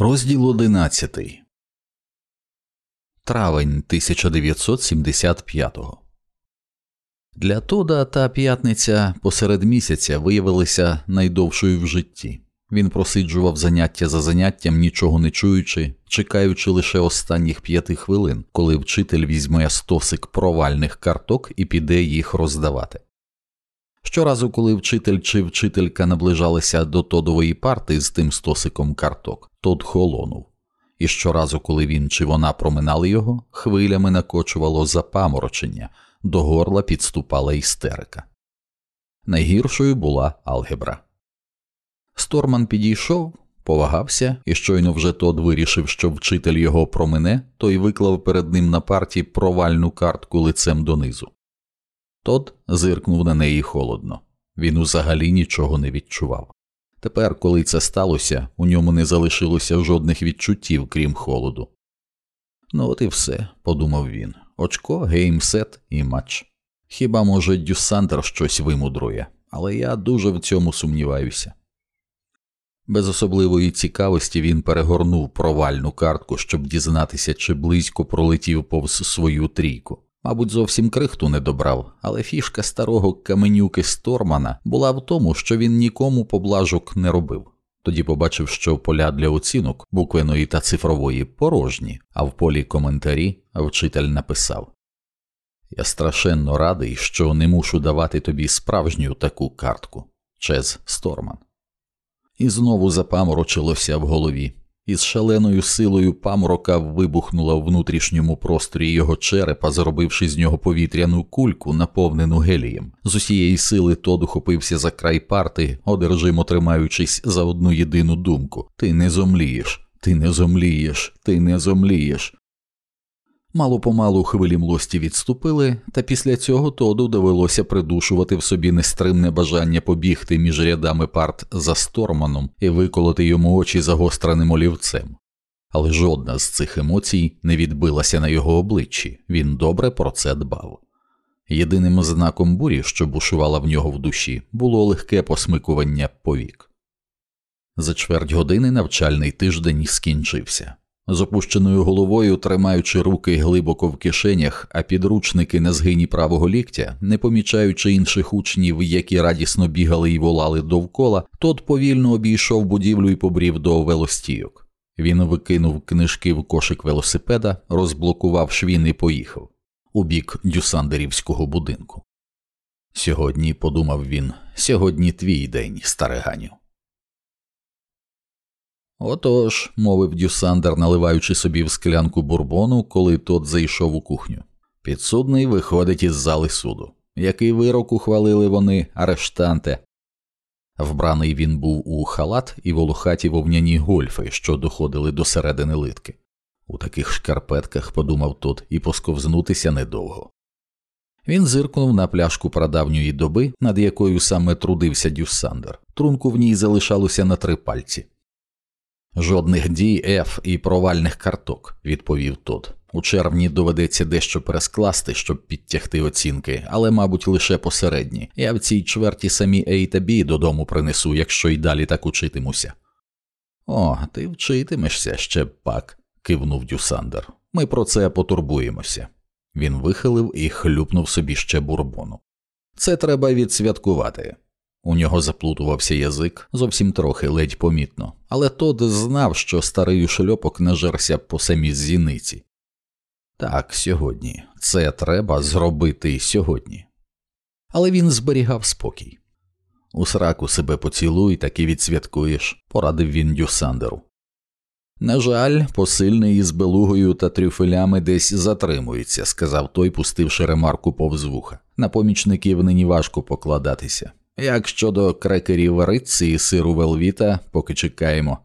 Розділ 11 Травень 1975 Для Тода та п'ятниця посеред місяця виявилися найдовшою в житті. Він просиджував заняття за заняттям, нічого не чуючи, чекаючи лише останніх п'яти хвилин, коли вчитель візьме стосик провальних карток і піде їх роздавати. Щоразу, коли вчитель чи вчителька наближалися до Тодової парти з тим стосиком карток, Тод холонув, і щоразу, коли він чи вона проминали його, хвилями накочувало запаморочення, до горла підступала істерика. Найгіршою була алгебра. Сторман підійшов, повагався, і щойно вже Тод вирішив, що вчитель його промине, той виклав перед ним на парті провальну картку лицем донизу. Тод зиркнув на неї холодно. Він взагалі нічого не відчував. Тепер, коли це сталося, у ньому не залишилося жодних відчуттів, крім холоду. Ну, от і все, подумав він. Очко, геймсет і матч. Хіба, може, Дюссандер щось вимудрує, але я дуже в цьому сумніваюся. Без особливої цікавості він перегорнув провальну картку, щоб дізнатися, чи близько пролетів повз свою трійку. Мабуть, зовсім крихту не добрав, але фішка старого каменюки Стормана була в тому, що він нікому поблажок не робив. Тоді побачив, що поля для оцінок буквеної та цифрової порожні, а в полі коментарі вчитель написав Я страшенно радий, що не мушу давати тобі справжню таку картку Чез Сторман. І знову запаморочилося в голові. Із шаленою силою паморока вибухнула в внутрішньому просторі його черепа, зробивши з нього повітряну кульку, наповнену гелієм. З усієї сили Тод ухопився за край парти, одержимо тримаючись за одну єдину думку Ти не зомлієш, ти не зомлієш, ти не зомлієш. Мало помалу хвилі млості відступили, та після цього Тоду довелося придушувати в собі нестримне бажання побігти між рядами парт за сторманом і виколоти йому очі загостреним олівцем. Але жодна з цих емоцій не відбилася на його обличчі, він добре про це дбав. Єдиним знаком бурі, що бушувала в нього в душі, було легке посмикування повік. За чверть години навчальний тиждень скінчився з опущеною головою, тримаючи руки глибоко в кишенях, а підручники на згині правого ліктя, не помічаючи інших учнів, які радісно бігали і волали довкола, тот повільно обійшов будівлю і побрів до велостійок. Він викинув книжки в кошик велосипеда, розблокував швін і поїхав у бік дюсандерівського будинку. Сьогодні, подумав він, сьогодні твій день, стариганю. Отож, мовив Дюсандер, наливаючи собі в склянку бурбону, коли тот зайшов у кухню. Підсудний виходить із зали суду. Який вирок ухвалили вони, арештанте? Вбраний він був у халат і волохаті вовняні гольфи, що доходили до середини литки. У таких шкарпетках, подумав тот, і посковзнутися недовго. Він зиркнув на пляшку прадавньої доби, над якою саме трудився Дюссандер. Трунку в ній залишалося на три пальці. Жодних дій F і провальних карток, відповів тот. У червні доведеться дещо перескласти, щоб підтягти оцінки, але, мабуть, лише посередні. Я в цій чверті самі A та B додому принесу, якщо й далі так учитимуся. О, ти вчитимешся ще пак, кивнув Дюсандер. Ми про це потурбуємося. Він вихилив і хлюпнув собі ще бурбону. Це треба відсвяткувати. У нього заплутувався язик зовсім трохи ледь помітно, але Тод знав, що старий шльопок нажерся по самій зіниці. Так, сьогодні, це треба зробити сьогодні. Але він зберігав спокій. У сраку себе поцілуй, так і відсвяткуєш, порадив він Дюсандеру. На жаль, посильний із белугою та трюфелями десь затримується, сказав той, пустивши ремарку повз вуха. На помічників нині важко покладатися. Як щодо крекерів риці і сиру велвіта, поки чекаємо.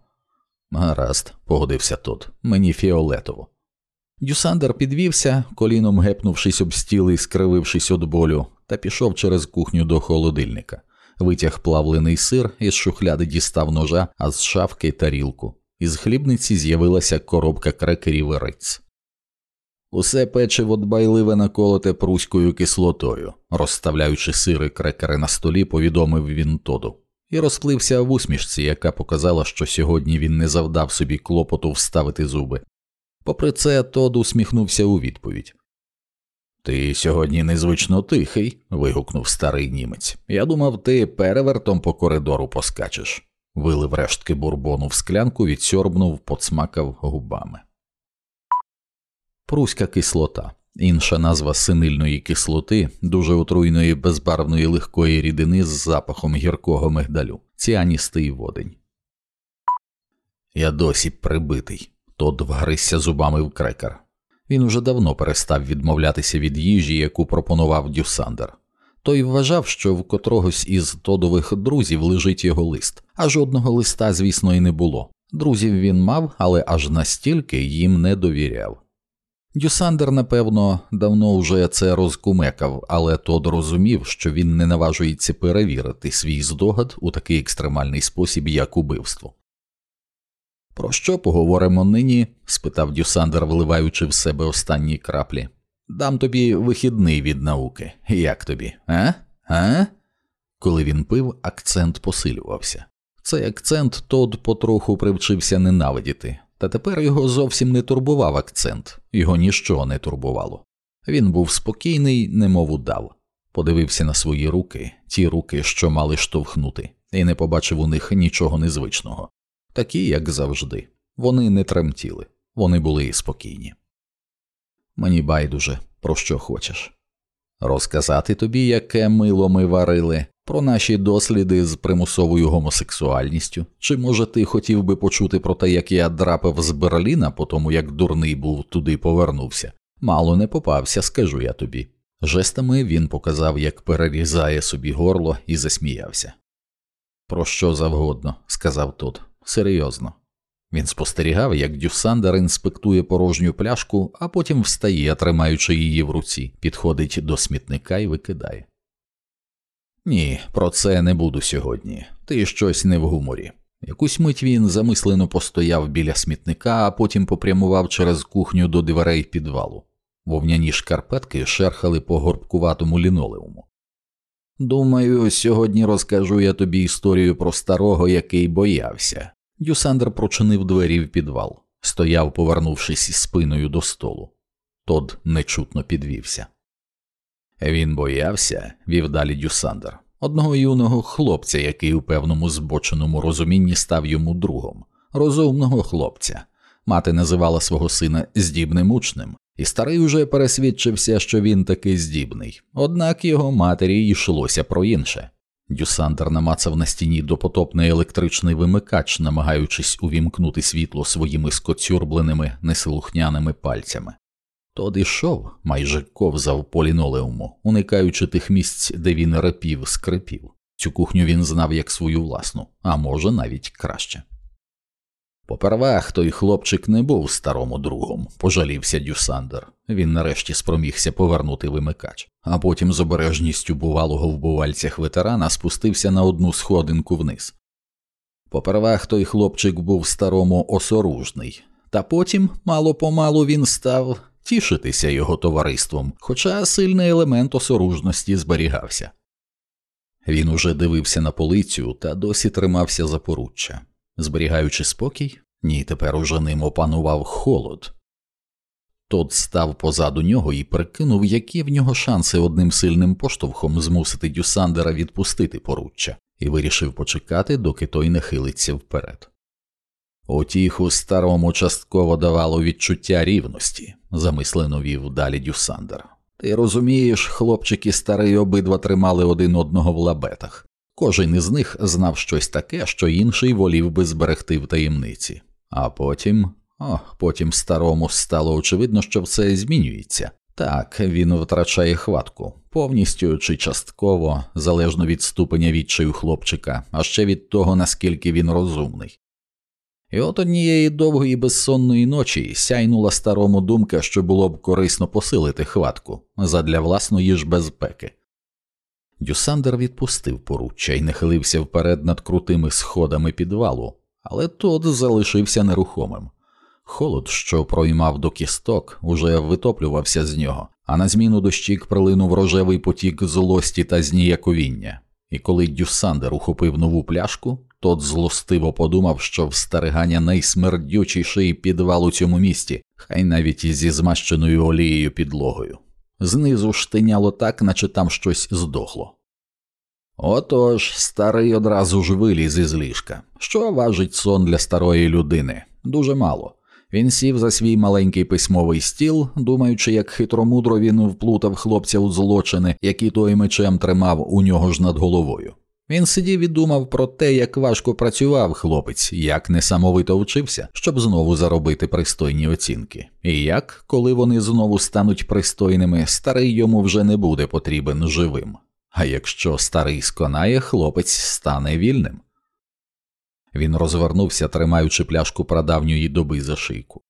Гаразд, погодився тот, мені фіолетово. Дюсандер підвівся, коліном гепнувшись об стіл і скривившись від болю, та пішов через кухню до холодильника, витяг плавлений сир, із шухляди дістав ножа, а з шавки тарілку. Із хлібниці з'явилася коробка крекерів риць. Усе печиво дбайливе наколоте пруською кислотою, розставляючи сири крекери на столі, повідомив він Тоду. і розплився в усмішці, яка показала, що сьогодні він не завдав собі клопоту вставити зуби. Попри це, Тод усміхнувся у відповідь. Ти сьогодні незвично тихий. вигукнув старий німець. Я думав, ти перевертом по коридору поскачеш. Вилив рештки бурбону в склянку, відсьорбнув, подсмакав губами. Пруська кислота. Інша назва синильної кислоти, дуже отруйної безбарвної легкої рідини з запахом гіркого мигдалю, ціаністий водень. Я досі прибитий. Тод вгризся зубами в крекер. Він уже давно перестав відмовлятися від їжі, яку пропонував Дюсандер. Той вважав, що в котрогось із Тодових друзів лежить його лист, а жодного листа, звісно, і не було. Друзів він мав, але аж настільки їм не довіряв. Дюсандер, напевно, давно вже це розкумекав, але Тод розумів, що він не наважується перевірити свій здогад у такий екстремальний спосіб, як убивство. Про що поговоримо нині? спитав Дюсандер, вливаючи в себе останні краплі. Дам тобі вихідний від науки. Як тобі, а? А? Коли він пив, акцент посилювався. Цей акцент Тод потроху привчився ненавидіти, та тепер його зовсім не турбував акцент, його ніщо не турбувало. Він був спокійний, немов удав, подивився на свої руки, ті руки, що мали штовхнути, і не побачив у них нічого незвичного. Такі, як завжди, вони не тремтіли, вони були спокійні. Мені байдуже, про що хочеш. Розказати тобі, яке мило ми варили, про наші досліди з примусовою гомосексуальністю, чи, може, ти хотів би почути про те, як я драпав з Берліна, по тому як дурний був туди повернувся? Мало не попався, скажу я тобі. Жестами він показав, як перерізає собі горло, і засміявся. Про що завгодно, сказав тот, серйозно. Він спостерігав, як Дюсандер інспектує порожню пляшку, а потім встає, тримаючи її в руці, підходить до смітника і викидає. Ні, про це не буду сьогодні. Ти щось не в гуморі. Якусь мить він замислено постояв біля смітника, а потім попрямував через кухню до дверей підвалу. Вовняні шкарпетки шерхали по горбкуватому лінолеуму. Думаю, сьогодні розкажу я тобі історію про старого, який боявся. Дюсандер прочинив двері в підвал, стояв, повернувшись спиною до столу. Тод нечутно підвівся. Він боявся, вів далі Дюсандер, одного юного хлопця, який у певному збоченому розумінні став йому другом, розумного хлопця. Мати називала свого сина здібним учнем, і старий уже пересвідчився, що він таки здібний, однак його матері йшлося про інше. Дюсандер намацав на стіні допотопний електричний вимикач, намагаючись увімкнути світло своїми скоцюрбленими, неслухняними пальцями. Тод ішов, майже ковзав по лінолеуму, уникаючи тих місць, де він репів, скрипів. Цю кухню він знав як свою власну, а може навіть краще. Попервах той хлопчик не був старому другом, пожалівся Дюсандер. Він нарешті спромігся повернути вимикач, а потім з обережністю бувалого в бувальцях ветерана спустився на одну сходинку вниз. Попервах той хлопчик був старому осоружний, та потім мало помалу він став тішитися його товариством, хоча сильний елемент осоружності зберігався. Він уже дивився на полицю та досі тримався за поруччя. Зберігаючи спокій, ні, тепер уже ним опанував холод. Тот став позаду нього і прикинув, які в нього шанси одним сильним поштовхом змусити Дюсандера відпустити поруччя, і вирішив почекати, доки той не хилиться вперед. Утіху старому частково давало відчуття рівності, замислено вів далі Дюсандер. Ти розумієш, хлопчики старий обидва тримали один одного в лабетах. Кожен із них знав щось таке, що інший волів би зберегти в таємниці. А потім, ох, потім старому стало очевидно, що все змінюється. Так, він втрачає хватку, повністю чи частково, залежно від ступеня відчаю хлопчика, а ще від того, наскільки він розумний. І от однієї довгої безсонної ночі сяйнула старому думка, що було б корисно посилити хватку задля власної ж безпеки. Дюсандер відпустив поруччя і нахилився вперед над крутими сходами підвалу, але тот залишився нерухомим. Холод, що проймав до кісток, уже витоплювався з нього, а на зміну дощік прилинув рожевий потік злості та зніяковіння. І коли Дюсандер ухопив нову пляшку, тот злостиво подумав, що встерегання найсмердючіший підвал у цьому місті, хай навіть зі змащеною олією підлогою. Знизу штиняло так, наче там щось здохло. Отож, старий одразу ж виліз із ліжка. Що важить сон для старої людини? Дуже мало. Він сів за свій маленький письмовий стіл, думаючи, як хитромудро він вплутав хлопця у злочини, які той мечем тримав у нього ж над головою. Він сидів і думав про те, як важко працював хлопець, як несамовито вчився, щоб знову заробити пристойні оцінки, і як, коли вони знову стануть пристойними, старий йому вже не буде потрібен живим. А якщо старий сконає, хлопець стане вільним. Він розвернувся, тримаючи пляшку прадавньої доби за шийку.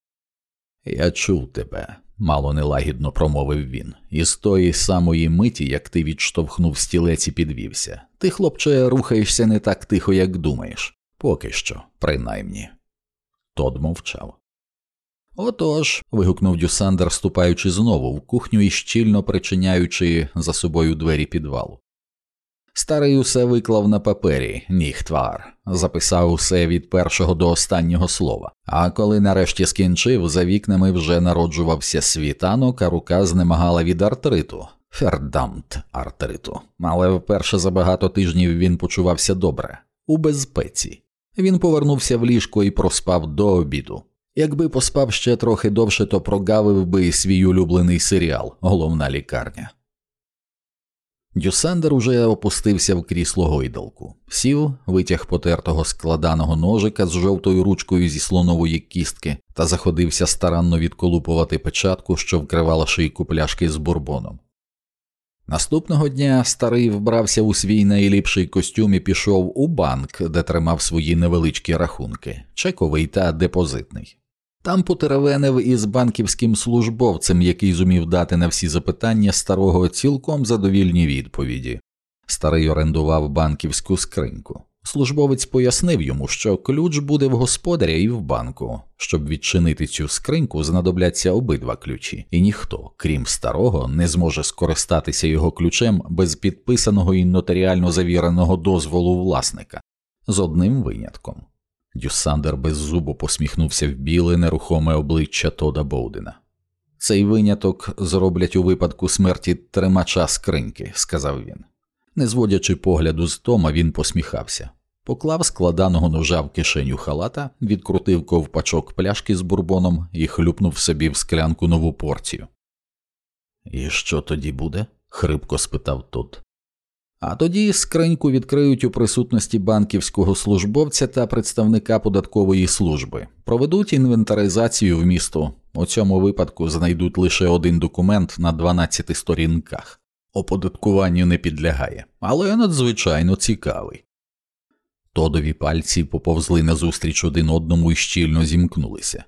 Я чув тебе, мало нелагідно промовив він, і з тої самої миті, як ти відштовхнув стілець і підвівся. Ти, хлопче, рухаєшся не так тихо, як думаєш, поки що, принаймні. Тод мовчав. Отож. вигукнув Дюсандер, ступаючи знову в кухню і щільно причиняючи за собою двері підвалу. Старий усе виклав на папері, ніхтвар, записав усе від першого до останнього слова. А коли нарешті скінчив, за вікнами вже народжувався світанок, а рука знемагала від артриту. Фердамт артриту. Але вперше за багато тижнів він почувався добре, у безпеці. Він повернувся в ліжко і проспав до обіду. Якби поспав ще трохи довше, то прогавив би свій улюблений серіал Головна лікарня. Дюсандер уже опустився в крісло гойдалку, сів, витяг потертого складаного ножика з жовтою ручкою зі слонової кістки та заходився старанно відколупувати печатку, що вкривала шийку пляшки з бурбоном. Наступного дня старий вбрався у свій найліпший костюм і пішов у банк, де тримав свої невеличкі рахунки чековий та депозитний. Там потеревенив із банківським службовцем, який зумів дати на всі запитання старого цілком задовільні відповіді. Старий орендував банківську скриньку. Службовець пояснив йому, що ключ буде в господаря і в банку. Щоб відчинити цю скриньку, знадобляться обидва ключі, і ніхто, крім старого, не зможе скористатися його ключем без підписаного і нотаріально завіреного дозволу власника, з одним винятком. Дюссандер беззубо посміхнувся в біле нерухоме обличчя Тода Боудена. Цей виняток зроблять у випадку смерті тримача скриньки, сказав він. Не зводячи погляду з Тома, він посміхався, поклав складаного ножа в кишеню халата, відкрутив ковпачок пляшки з бурбоном і хлюпнув собі в склянку нову порцію. І що тоді буде? хрипко спитав Тод. А тоді скриньку відкриють у присутності банківського службовця та представника податкової служби, проведуть інвентаризацію в місто. У цьому випадку знайдуть лише один документ на 12 сторінках. Оподаткуванню не підлягає, але надзвичайно цікавий. Тодові пальці поповзли назустріч один одному і щільно зімкнулися.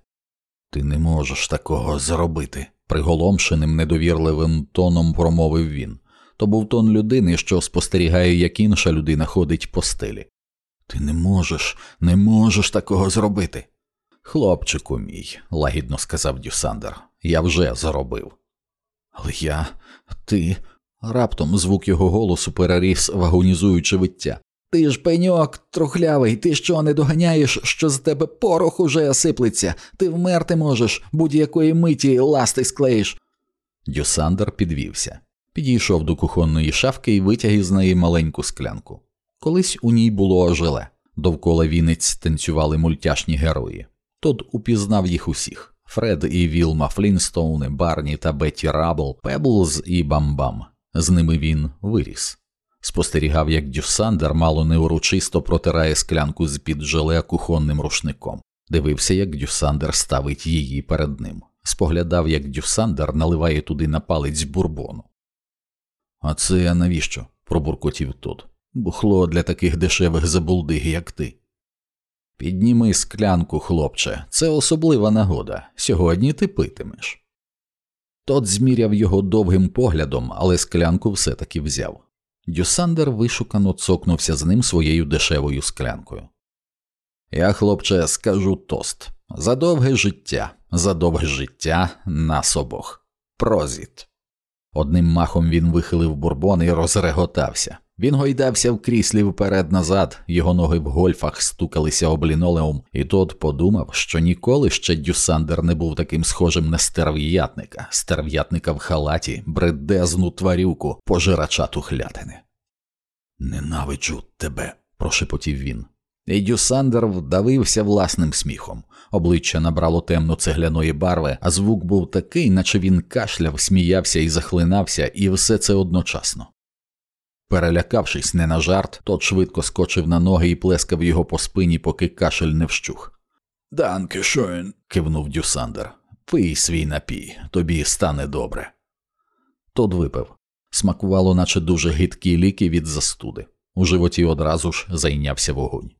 Ти не можеш такого зробити, приголомшеним недовірливим тоном промовив він то був тон людини, що спостерігає, як інша людина ходить по стелі. Ти не можеш, не можеш такого зробити. Хлопчику мій, лагідно сказав Дюсандер, я вже зробив. Але я, ти. Раптом звук його голосу переріс вагонізуючи виття. Ти ж пеньок, трухлявий, ти що не доганяєш, що з тебе порох уже осиплеться, ти вмерти можеш, будь-якої миті ласти склеїш. Дюсандер підвівся підійшов до кухонної шафки і витяг із неї маленьку склянку. Колись у ній було желе, довкола вінець танцювали мультяшні герої. Тод упізнав їх усіх Фред і Вілма Флінстоуни, Барні та Бетті Рабл, Пеблз і Бамбам. З ними він виріс. Спостерігав, як Дюсандер мало не урочисто протирає склянку з-під желе кухонним рушником. Дивився, як Дюсандер ставить її перед ним. Споглядав, як Дюсандер наливає туди на палець бурбону. А це навіщо? пробуркотів тот. Бухло для таких дешевих забулдиг, як ти. Підніми склянку, хлопче, це особлива нагода. Сьогодні ти питимеш. Тот зміряв його довгим поглядом, але склянку все таки взяв. Дюсандер вишукано цокнувся з ним своєю дешевою склянкою. Я, хлопче, скажу тост за довге життя, за довге життя нас обох. Прозіт. Одним махом він вихилив бурбон і розреготався. Він гойдався в кріслі вперед назад, його ноги в гольфах стукалися об лінолеум, і тот подумав, що ніколи ще Дюсандер не був таким схожим на стерв'ятника, стерв'ятника в халаті, бредезну тварюку, пожирача тухлятини. Ненавиджу тебе, прошепотів він. І Дюсандер вдавився власним сміхом. Обличчя набрало темно цегляної барви, а звук був такий, наче він кашляв, сміявся і захлинався, і все це одночасно. Перелякавшись не на жарт, тот швидко скочив на ноги і плескав його по спині, поки кашель не вщух. Данке шоен, кивнув Дюсандер. Пий свій напій, тобі стане добре. Тот випив. Смакувало, наче дуже гидкі ліки від застуди. У животі одразу ж зайнявся вогонь.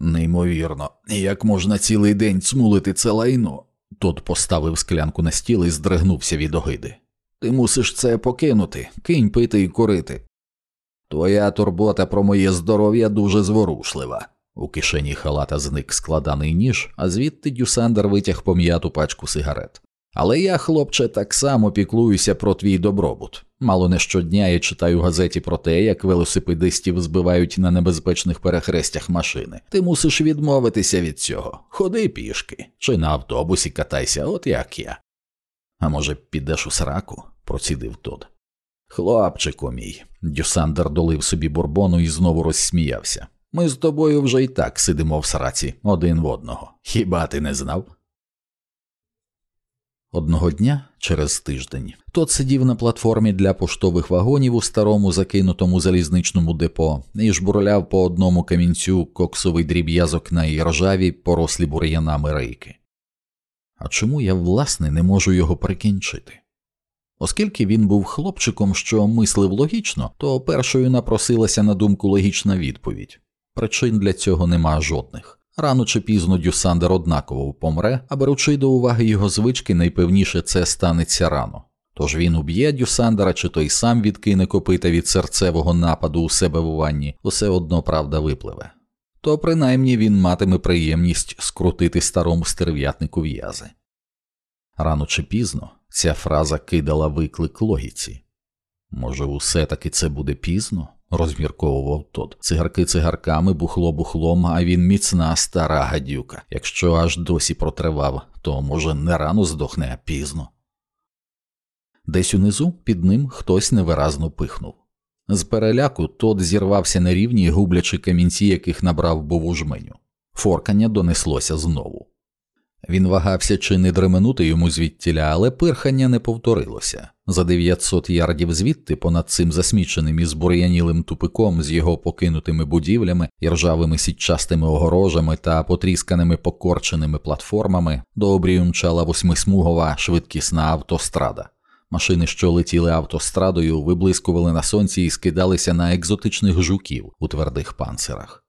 Неймовірно, як можна цілий день цмулити це лайно. Тот поставив склянку на стіл і здригнувся від огиди. Ти мусиш це покинути, кинь пити і курити. Твоя турбота про моє здоров'я дуже зворушлива. У кишені халата зник складаний ніж, а звідти Дюсандер витяг пом'яту пачку сигарет. Але я, хлопче, так само піклуюся про твій добробут. Мало не щодня я читаю газеті про те, як велосипедистів збивають на небезпечних перехрестях машини. Ти мусиш відмовитися від цього. Ходи пішки, чи на автобусі катайся, от як я. А може, підеш у сраку? процідив Тод. Хлопчику мій. Дюсандер долив собі бурбону і знову розсміявся. Ми з тобою вже й так сидимо в сраці один в одного. Хіба ти не знав? Одного дня через тиждень тот сидів на платформі для поштових вагонів у старому закинутому залізничному депо і жбурляв по одному камінцю коксовий дріб'язок на ржаві, порослі бур'янами рейки. А чому я, власне, не можу його прикінчити? Оскільки він був хлопчиком, що мислив логічно, то першою напросилася на думку логічна відповідь причин для цього нема жодних. Рано чи пізно Дюсандер однаково помре, а беручи до уваги його звички, найпевніше це станеться рано. Тож він уб'є Дюсандера, чи той сам відкине копита від серцевого нападу у себе в ванні, усе одно правда випливе. То принаймні він матиме приємність скрутити старому стерв'ятнику в'язи. Рано чи пізно ця фраза кидала виклик логіці. Може, усе таки це буде пізно? розмірковував тот. Цигарки цигарками, бухло бухлом, а він міцна стара гадюка. Якщо аж досі протривав, то, може, не рано здохне, а пізно. Десь унизу під ним хтось невиразно пихнув. З переляку тот зірвався на рівні, гублячи камінці, яких набрав був у жменю. Форкання донеслося знову. Він вагався чи не дременути йому звідтіля, але пирхання не повторилося. За 900 ярдів звідти, понад цим засміченим і збур'янілим тупиком з його покинутими будівлями, і ржавими сітчастими огорожами та потрісканими покорченими платформами, до обрію мчала восьмисмугова швидкісна автострада. Машини, що летіли автострадою, виблискували на сонці і скидалися на екзотичних жуків у твердих панцирах.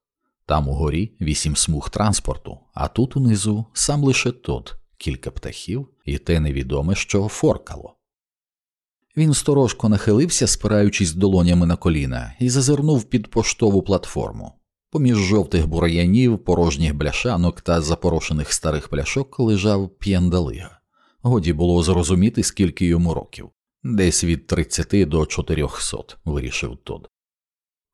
Там угорі вісім смуг транспорту, а тут унизу сам лише тот, кілька птахів і те невідоме, що форкало. Він сторожко нахилився, спираючись долонями на коліна, і зазирнув під поштову платформу. Поміж жовтих бур'янів, порожніх бляшанок та запорошених старих пляшок лежав п'яндалига. Годі було зрозуміти, скільки йому років десь від 30 до 400, вирішив Тод.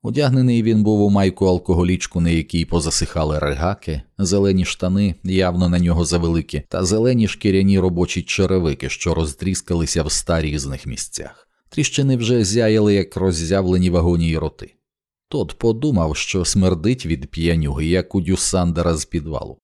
Одягнений він був у майку алкоголічку, на якій позасихали регаки, зелені штани, явно на нього завеликі, та зелені шкіряні робочі черевики, що розтріскалися в ста різних місцях. Тріщини вже зяяли, як роззявлені вагоні роти. Тот подумав, що смердить від п'янюги, як у Дюсандера з підвалу.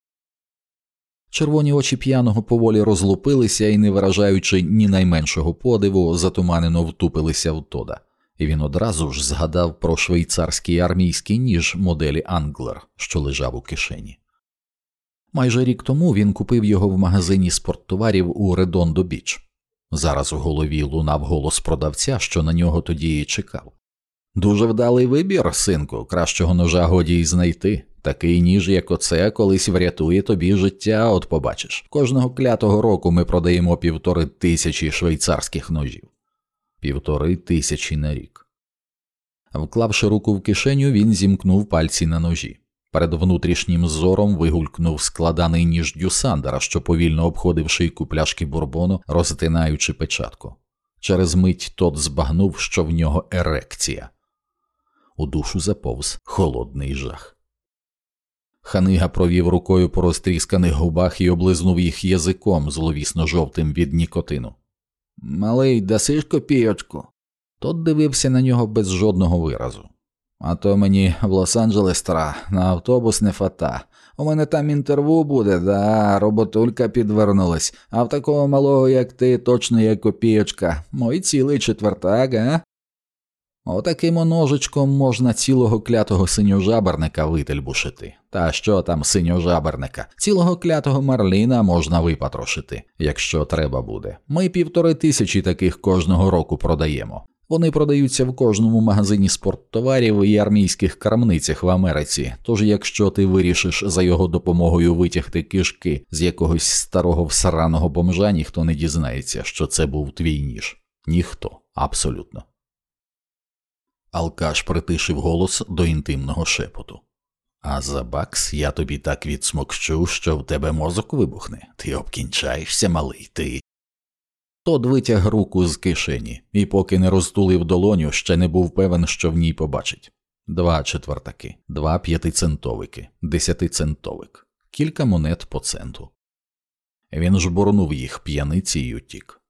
Червоні очі п'яного поволі розлупилися і, не виражаючи ні найменшого подиву, затуманено втупилися в Тода і він одразу ж згадав про швейцарський армійський ніж моделі Англер, що лежав у кишені. Майже рік тому він купив його в магазині спорттоварів у Редондо Біч. Зараз у голові лунав голос продавця, що на нього тоді і чекав. Дуже вдалий вибір, синку, кращого ножа годі й знайти. Такий ніж, як оце, колись врятує тобі життя, от побачиш. Кожного клятого року ми продаємо півтори тисячі швейцарських ножів півтори тисячі на рік. Вклавши руку в кишеню, він зімкнув пальці на ножі. Перед внутрішнім зором вигулькнув складаний ніж Дюсандера, що повільно обходив шийку пляшки бурбону, розтинаючи печатку. Через мить тот збагнув, що в нього ерекція. у душу заповз холодний жах. Ханига провів рукою по розтрісканих губах і облизнув їх язиком, зловісно жовтим від нікотину. Малий, дасиш копійочку? Тот дивився на нього без жодного виразу. А то мені в Лос-Анджелес тра, на автобус не фата. У мене там інтерв'ю буде, да, роботулька підвернулась, а в такого малого, як ти, точно є копійочка. Мой цілий четвертак, а? Отаким ножичком можна цілого клятого синьожаберника вительбушити. Та що там синьожаберника? Цілого клятого марліна можна випатрошити, якщо треба буде. Ми півтори тисячі таких кожного року продаємо. Вони продаються в кожному магазині спорттоварів і армійських крамницях в Америці. Тож, якщо ти вирішиш за його допомогою витягти кишки з якогось старого всраного бомжа, ніхто не дізнається, що це був твій ніж. Ніхто, абсолютно. Алкаш притишив голос до інтимного шепоту. А за бакс я тобі так відсмокчу, що в тебе мозок вибухне. Ти обкінчаєшся, малий ти. Тод витяг руку з кишені і, поки не розтулив долоню, ще не був певен, що в ній побачить. Два четвертаки, два п'ятицентовики, десятицентовик, кілька монет по центу. Він жбурнув їх п'яниці й утік.